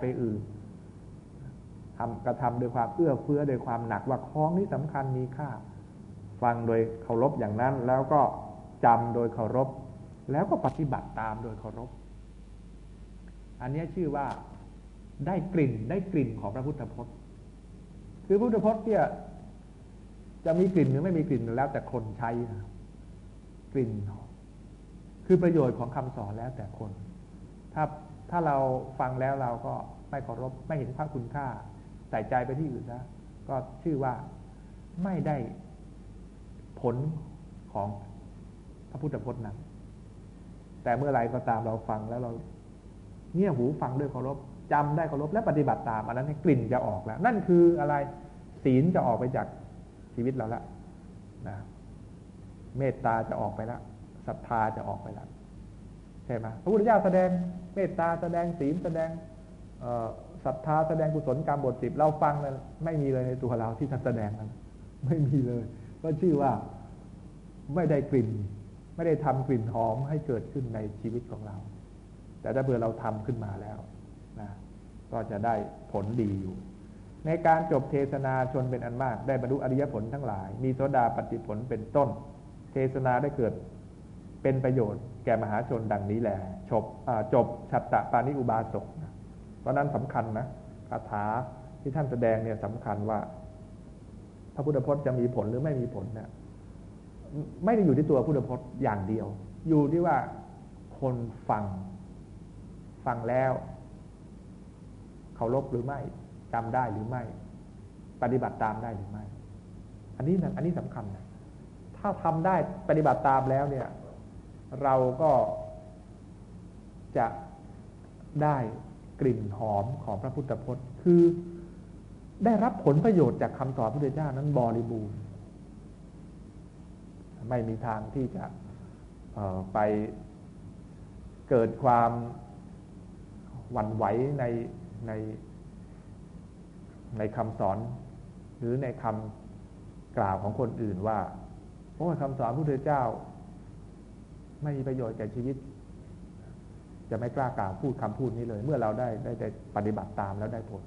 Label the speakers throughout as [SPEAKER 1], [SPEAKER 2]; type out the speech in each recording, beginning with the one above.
[SPEAKER 1] ไปอื่นทำกระทำโดยความเอื้อเฟื้อโดยความหนักว่าของนี้สำคัญมีค่า ฟังโดยเคารพอย่างนั้น แล้วก็จำโดยเคารพ แล้วก็ปฏิบัติตามโดยเคารพ อันนี้ชื่อว่าได้กลิ่นได้กลิ่นของพระพุทธพจน์ คือพระพุทธพจน์เนี่ยจะมีกลิ่นหรือไม่มีกลิ่นแล้วแต่คนใช้นะกลิ่น คือประโยชน์ของคำสอนแล้วแต่คน ถ้า ถ้าเราฟังแล้วเราก็ไม่เคารพไม่เห็นพระคุณค่าใส่ใจไปที่อื่นนะก็ชื่อว่าไม่ได้ผลของพระพุทธพจน์นั้น แต่เมื่อไรก็ตามเราฟังแล้วเราเงี่ยหูฟังด้วยเคารพจำได้เคารพและปฏิบัติตาม อันนั้นกลิ่นจะออกแล้ว นั่นคืออะไรศีลจะออกไปจากชีวิตเราละนะเมตตาจะออกไปแล้วศรัทธาจะออกไปแล้ว ใช่ไหมพระพุทธเจ้าแสดงเมตตาแสดงศีลแสดงศรัทธาแสดงกุศลกรรมบทสิบเราฟังนั้นไม่มีเลยในตัวเราที่ท่านแสดงนั้นไม่มีเลยก็ชื่อว่าไม่ได้กลิ่น ไม่ได้ทำกลิ่นหอมให้เกิดขึ้นในชีวิตของเรา แต่ถ้าเบื่อเราทำขึ้นมาแล้วนะก็จะได้ผลดีอยู่ ในการจบเทศนาชนเป็นอันมาก ได้บรรลุอริยผลทั้งหลาย มีโสดาปฏิผลเป็นต้น เทศนาได้เกิดเป็นประโยชน์ แก่มหาชนดังนี้แหละจบจบฉัตตะปานิอุบาสกเพราะนั้นสำคัญนะคาถาที่ท่านแสดงเนี่ยสำคัญว่าพระพุทธพจน์จะมีผลหรือไม่มีผลเนะไม่ได้อยู่ที่ตัวพุทธพจน์อย่างเดียว อยู่ที่ว่าคนฟัง ฟังแล้วเคารพหรือไม่จำได้หรือไม่ ปฏิบัติตามได้หรือไม่ อันนี้นะอันนี้สำคัญนะถ้าทำได้ปฏิบัติตามแล้วเนี่ย เราก็จะได้กลิ่นหอมของพระพุทธพจน์ คือได้รับผลประโยชน์จากคำสอนพระพุทธเจ้านั้นบริบูรณ์ไม่มีทางที่จะไปเกิดความหวั่นไหวในในในคำสอนหรือในคำกล่าวของคนอื่นว่าโอ้คำสอนพระพุทธเจ้า ไม่มีประโยชน์แก่ชีวิต จะไม่กล้ากล่าวพูดคำพูดนี้เลย เมื่อเราได้ได้ได้ปฏิบัติตามแล้วได้ผล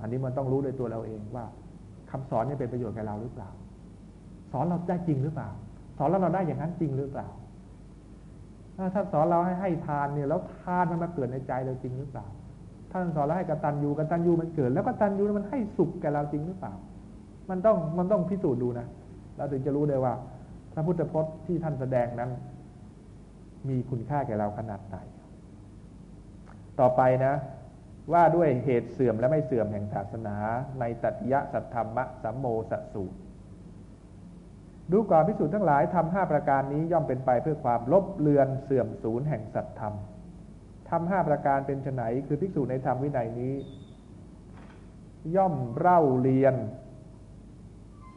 [SPEAKER 1] อันนี้มันต้องรู้ด้วยตัวเราเองว่าคำสอนนี่เป็นประโยชน์แก่เราหรือเปล่า สอนเราได้จริงหรือเปล่า สอนแล้วเราได้อย่างนั้นจริงหรือเปล่าถ้าสอนเราให้ให้ทานเนี่ยแล้วทานมันมาเกิดในใจเราจริงหรือเปล่าท่านสอนเราให้กตัญญูกตัญญูมันเกิด แล้วกตัญญูมันให้สุขแก่เราจริงหรือเปล่า มันต้องมันต้องพิสูจน์ดูนะเราถึงจะรู้ได้ว่า พระพุทธพจน์ที่ท่านแสดงนั้น มีคุณค่าแก่เราขนาดไหน ต่อไปนะ ว่าด้วยเหตุเสื่อมและไม่เสื่อมแห่งศาสนาในตัตยะสัทธรรมะสัมโมสสูตรดูก่อนพิสูจน์ทั้งหลายทำห้าประการนี้ย่อมเป็นไปเพื่อความลบเลือนเสื่อมสูญแห่งสัตธรรมทำห้าประการเป็นไนคือภิกษุในธรรมวินัยนี้ ย่อมเล่าเรียน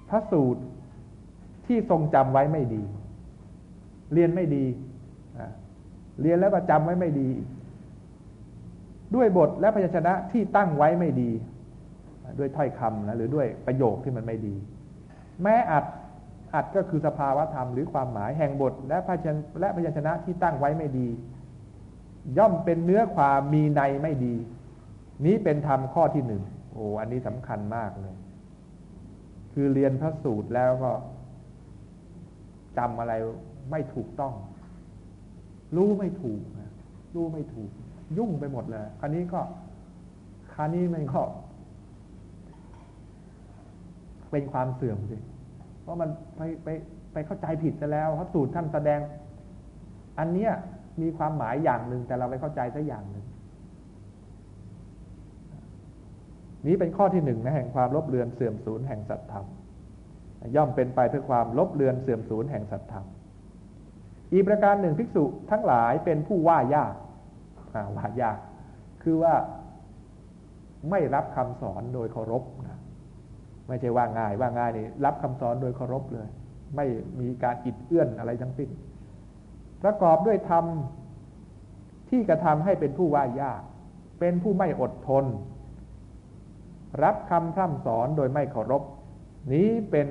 [SPEAKER 1] พระสูตร ที่ทรงจำไว้ไม่ดี เรียนไม่ดีเรียนแล้วก็จำไว้ไม่ดี ด้วยบทและพยัญชนะที่ตั้งไว้ไม่ดี ด้วยถ้อยคำนะหรือด้วยประโยคที่มันไม่ดี แม้อัดอัดก็คือสภาวะธรรมหรือความหมายแห่งบทและพยัญและพยัญชนะที่ตั้งไว้ไม่ดี ย่อมเป็นเนื้อความมีในไม่ดี นี้เป็นธรรมข้อที่หนึ่งโอ้อันนี้สำคัญมากเลย คือเรียนพระสูตรแล้วก็ จำอะไรไม่ถูกต้อง รู้ไม่ถูกรู้ไม่ถูก ยุ่งไปหมดเลยคราวนี้ก็คราวนี้มันก็เป็นความเสื่อมสิเพราะมันไปไปไปเข้าใจผิดซะแล้วเพราะสูตรท่านแสดง อันเนี้ยมีความหมายอย่างหนึ่งแต่เราไปเข้าใจซะอย่างหนึ่งนี้เป็นข้อที่หนึ่งนะแห่งความลบเลือนเสื่อมสูญแห่งสัตธรรม ย่อมเป็นไปเพื่อความลบเลือนเสื่อมสูญแห่งสัตธรรม อีกประการหนึ่งภิกษุทั้งหลายเป็นผู้ว่ายากว่ายาก คือว่าไม่รับคำสอนโดยเคารพนะไม่ใช่ว่าง่ายว่าง่ายนี่รับคำสอนโดยเคารพเลย ไม่มีการอิดเอื้อนอะไรทั้งสิ้น ประกอบด้วยธรรมที่กระทำให้เป็นผู้ว่ายาก เป็นผู้ไม่อดทน รับคำพร่ำสอนโดยไม่เคารพ นี้เป็น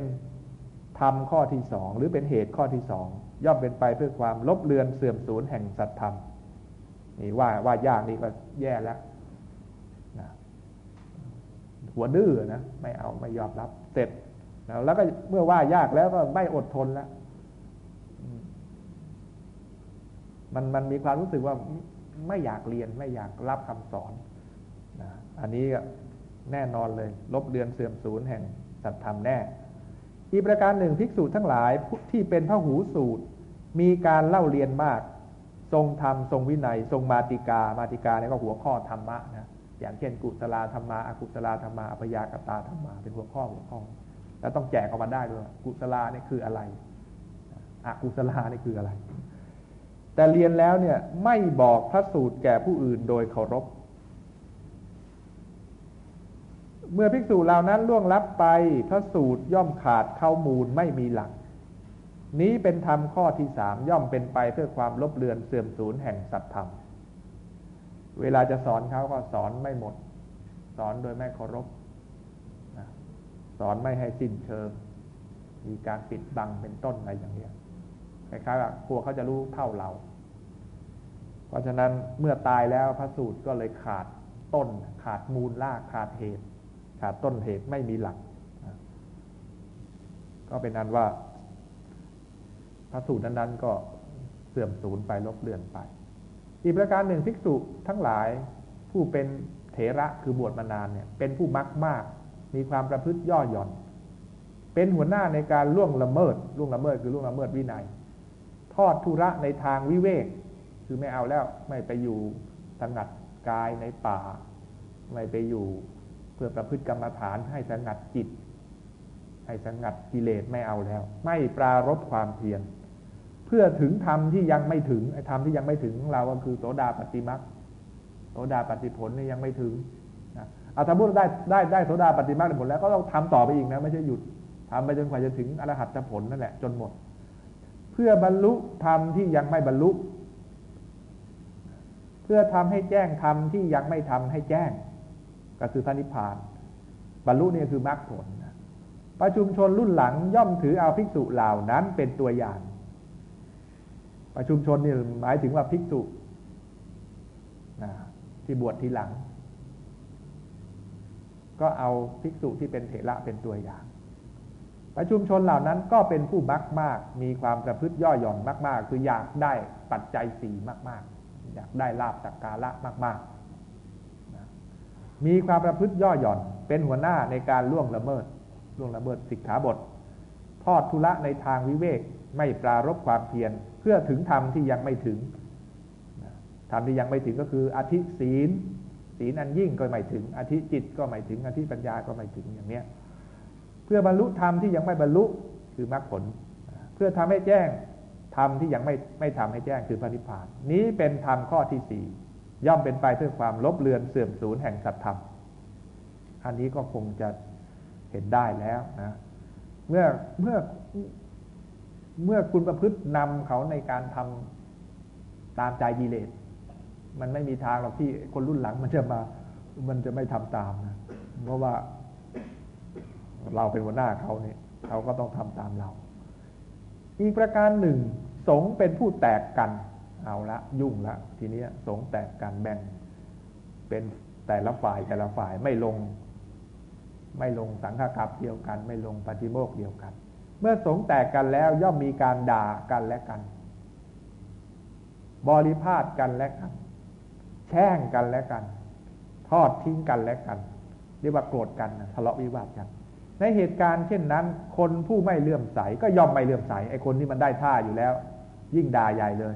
[SPEAKER 1] ธรรมข้อที่สองหรือเป็นเหตุข้อที่สองย่อมเป็นไปเพื่อความลบเลือนเสื่อมสูญแห่งสัตธรรมนี่ว่าว่ายากนี่ก็แย่แล้วนะหัวดื้อนะไม่เอาไม่ยอมรับเสร็จแล้วก็เมื่อว่ายากแล้วก็ไม่อดทนแล้วมันมันมีความรู้สึกว่าไม่อยากเรียนไม่อยากรับคำสอนนะอันนี้แน่นอนเลย ลบเลือนเสื่อมสูญแห่งสัตธรรมแน่ อีกประการหนึ่งภิกษุทั้งหลายที่เป็นพระหูสูตร มีการเล่าเรียนมาก ทรงธรรมทรงวินัย ทรงมาติกามาติกาเนี่ยก็หัวข้อธรรมะนะอย่างเช่นกุศลธรรมะอกุศลธรรมะอภยากตาธรรมะเป็นหัวข้อหัวข้อ แล้วต้องแจกออกมาได้ด้วยกุศลนี่คืออะไรอกุศลนี่คืออะไร แต่เรียนแล้วเนี่ยไม่บอกพระสูตรแก่ผู้อื่นโดยเคารพ เมื่อภิกษุเหล่านั้นล่วงลับไปพระสูตรย่อมขาดเข้ามูลไม่มีหลัก นี้เป็นธรรมข้อที่สามย่อมเป็นไปเพื่อความลบเลือนเสื่อมสูญแห่งสัตธรรม เวลาจะสอนเขาก็สอนไม่หมด สอนโดยไม่เคารพสอนไม่ให้สิ้นเชิง มีการปิดบังเป็นต้นอะไรอย่างนี้ยคล้ายๆว่ากลัวเขาจะรู้เท่าเรา เพราะฉะนั้นเมื่อตายแล้วพระสูตรก็เลยขาดต้น ขาดมูลลากขาดเหตุ ขาดต้นเหตุไม่มีหลัก ก็เป็นนั้นว่า พระสูตรนั้นๆ ก็เสื่อมสูญไปลบเลือนไป อีกประการหนึ่งภิกษุทั้งหลายผู้เป็นเถระคือบวชมานานเนี่ย เป็นผู้มักมาก มีความประพฤติย่อหย่อน เป็นหัวหน้าในการล่วงละเมิดล่วงละเมิดคือล่วงละเมิดวินัย ทอดทุระในทางวิเวกคือไม่เอาแล้วไม่ไปอยู่สงัดกายในป่า ไม่ไปอยู่ เพื่อประพฤติกรรมฐานให้สงัดจิต ให้สงัดกิเลสไม่เอาแล้ว ไม่ปรารบความเพียรเพื่อถึงธรรมที่ยังไม่ถึงธรรมที่ยังไม่ถึงเราก็คือโสดาปฏิมักโสดาปฏิผลนี่ยังไม่ถึงนะเอาถ้าพูดได้ได้ได้โสดาปฏิมักผลแล้วก็ต้องทำต่อไปอีกนะไม่ใช่หยุดทำไปจนกว่าจะถึงอรหัตผลนั่นแหละจนหมด เพื่อบรรลุธรรมที่ยังไม่บรรลุ เพื่อทำให้แจ้งธรรมที่ยังไม่ทำให้แจ้ง ก็คือพระนิพพาน บรรลุนี่คือมรรคผลประชุมชนรุ่นหลังย่อมถือเอาภิกษุเหล่านั้นเป็นตัวอย่าง ประชุมชนนี่หมายถึงว่าภิกษุที่บวชทีหลัง ก็เอาภิกษุที่เป็นเถระเป็นตัวอย่าง ประชุมชนเหล่านั้นก็เป็นผู้มักมาก มีความประพฤติย่อหย่อนมาก ๆ คืออยากได้ปัจจัยสีมาก ๆ อยากได้ลาบสักการะมาก ๆ มีความประพฤติย่อหย่อน เป็นหัวหน้าในการล่วงละเมิดล่วงละเมิดสิกขาบท ทอดทุระในทางวิเวกไม่ปรารบความเพียรเพื่อถึงธรรมที่ยังไม่ถึงธรรมที่ยังไม่ถึงก็คืออธิศีล ศีลอันยิ่งก็ไม่ถึง อธิจิตก็ไม่ถึง อธิปัญญาก็ไม่ถึงอย่างเนี้ยเพื่อบรรลุธรรมที่ยังไม่บรรลุคือมรรคผล เพื่อทำให้แจ้งธรรมที่ยังไม่ไม่ทำให้แจ้งคือพระนิพพาน นี้เป็นธรรมข้อที่สี่ ย่อมเป็นไปเพื่อความลบเลือนเสื่อมสูญแห่งสัตธรรม อันนี้ก็คงจะเห็นได้แล้วนะ เมื่อเมื่อเมื่อคุณประพฤตินำเขาในการทำตามใจกิเลส มันไม่มีทางหรอกที่คนรุ่นหลังมันจะมา มันจะไม่ทำตามนะ เพราะว่าเราเป็นหัวหน้าเขาเนี่ยเขาก็ต้องทำตามเรา อีกประการหนึ่ง สงเป็นผู้แตกกัน เอาละยุ่งละ ทีนี้สงแตกกันแบ่งเป็นแต่ละฝ่ายแต่ละฝ่ายไม่ลง ไม่ลงสังฆกรรมเดียวกัน ไม่ลงปฏิโมกเดียวกัน เมื่อสงแตกกันแล้วย่อมมีการด่ากันและกัน บริพาทกันและกัน แช่งกันและกัน ทอดทิ้งกันและกัน เรียกว่าโกรธกันทะเลาะวิวาทกันในเหตุการณ์เช่นนั้น คนผู้ไม่เลื่อมใสก็ย่อมไม่เลื่อมใสไอ้คนที่มันได้ท่าอยู่แล้ว ยิ่งด่าใหญ่เลย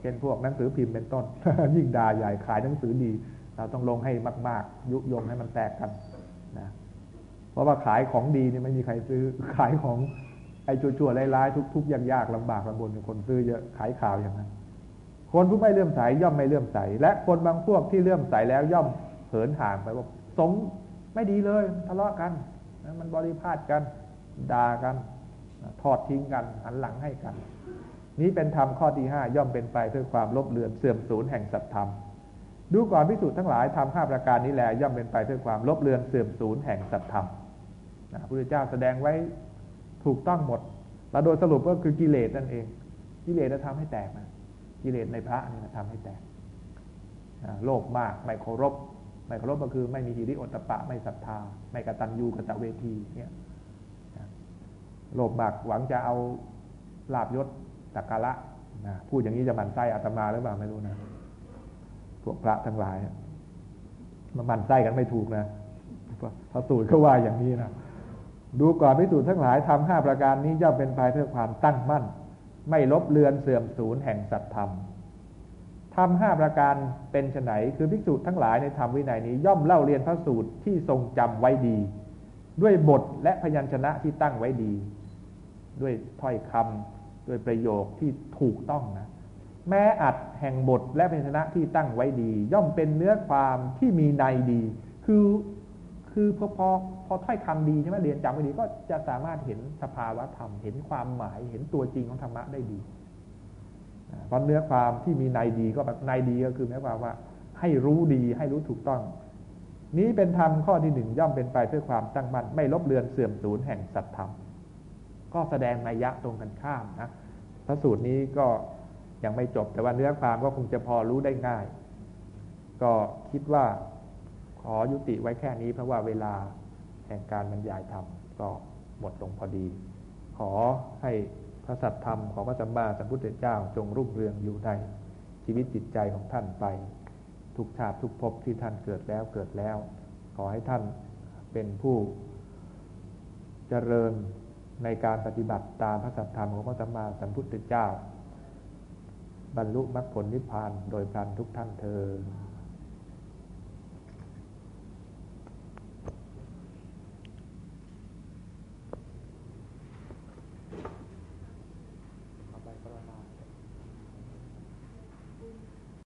[SPEAKER 1] เช่นพวกหนังสือพิมพ์เป็นต้น ยิ่งด่าใหญ่ขายหนังสือดี เราต้องลงให้มาก ๆ ยุยงให้มันแตกกันนะเพราะว่าขายของดีนี่ไม่มีใครซื้อขายของไอ้ชั่วๆร้ายๆทุกๆยากๆลำบากลำบนคนซื้อเยอะขายข่าวอย่างนั้น คนผู้ไม่เลื่อมใสย่อมไม่เลื่อมใส และคนบางพวกที่เลื่อมใสแล้วย่อมเหินห่างไปว่าสงไม่ดีเลยทะเลาะกันมันบริพาทกันด่ากัน ทอดทิ้งกันหันหลังให้กัน นี้เป็นธรรมข้อที่ห้าย่อมเป็นไปเพื่อความลบเลือนเสื่อมสูญแห่งสัตธรรม ดูก่อนพิสูจน์ทั้งหลายทำห้าประการนี้แหละย่อมเป็นไปเพื่อความลบเลือนเสื่อมสูญแห่งสัตธรรมพระพุทธเจ้าแสดงไว้ถูกต้องหมดแล้วโดยสรุปก็คือกิเลสนั่นเอง กิเลสจะทำให้แตกนะกิเลสในพระนี่นะทำให้แตกโลภมากไม่เคารพไม่เคารพก็คือไม่มีหิริโอตปะ ไม่ศรัทธา ไม่กตัญญูกตเวทีเนี่ยโลภมากหวังจะเอาลาบยศ ตักกะละนะพูดอย่างนี้จะมันไส้อาตมาหรือเปล่าไม่รู้นะ พวกพระทั้งหลายมันมันไส้กันไม่ถูกนะพระสูตรเขาว่าอย่างนี้นะดูก่อนพิสูจน์ทั้งหลายทำห้าประการนี้ย่อมเป็นภายเพื่อความตั้งมั่น ไม่ลบเลือนเสื่อมสูญแห่งสัตธรรมทำห้าประการเป็นไฉนคือภิกษุทั้งหลายในธรรมวินัยนี้ ย่อมเล่าเรียนพระสูตรที่ทรงจำไว้ดี ด้วยบทและพยัญชนะที่ตั้งไว้ดี ด้วยถ้อยคำด้วยประโยคที่ถูกต้องนะ แม้อัดแห่งบทและพยัญชนะที่ตั้งไว้ดี ย่อมเป็นเนื้อความที่มีในดี คือคือพอพอพอถ้อยคำดีใช่ไหมเรียนจำไว้ดีก็จะสามารถเห็นสภาวะธรรม เห็นความหมายเห็นตัวจริงของธรรมะได้ดีเพราะเนื้อความที่มีในดีก็แบบในดีก็คือหมายความว่า ให้รู้ดีให้รู้ถูกต้อง นี้เป็นธรรมข้อที่หนึ่งย่อมเป็นไปเพื่อความตั้งมั่นไม่ลบเลือนเสื่อมสูญแห่งสัตธรรม ก็แสดงนัยยะตรงกันข้ามนะพระสูตรนี้ก็ยังไม่จบแต่ว่าเนื้อความก็คงจะพอรู้ได้ง่าย ก็คิดว่าขอยุติไว้แค่นี้เพราะว่าเวลาแห่งการบรรยายธรรมก็หมดลงพอดี ขอให้พระสัตธรรมของพระสัมมาสัมพุทธเจ้าจงรุ่งเรืองอยู่ในชีวิตจิตใจของท่านไป ทุกชาติทุกภพที่ท่านเกิดแล้วเกิดแล้ว ขอให้ท่านเป็นผู้เจริญ ในการปฏิบัติตามพระสัทธรรมของพระสัมมาสัมพุทธเจ้า บรรลุมรรคผลนิพพานโดยพลันทุกท่านเธอ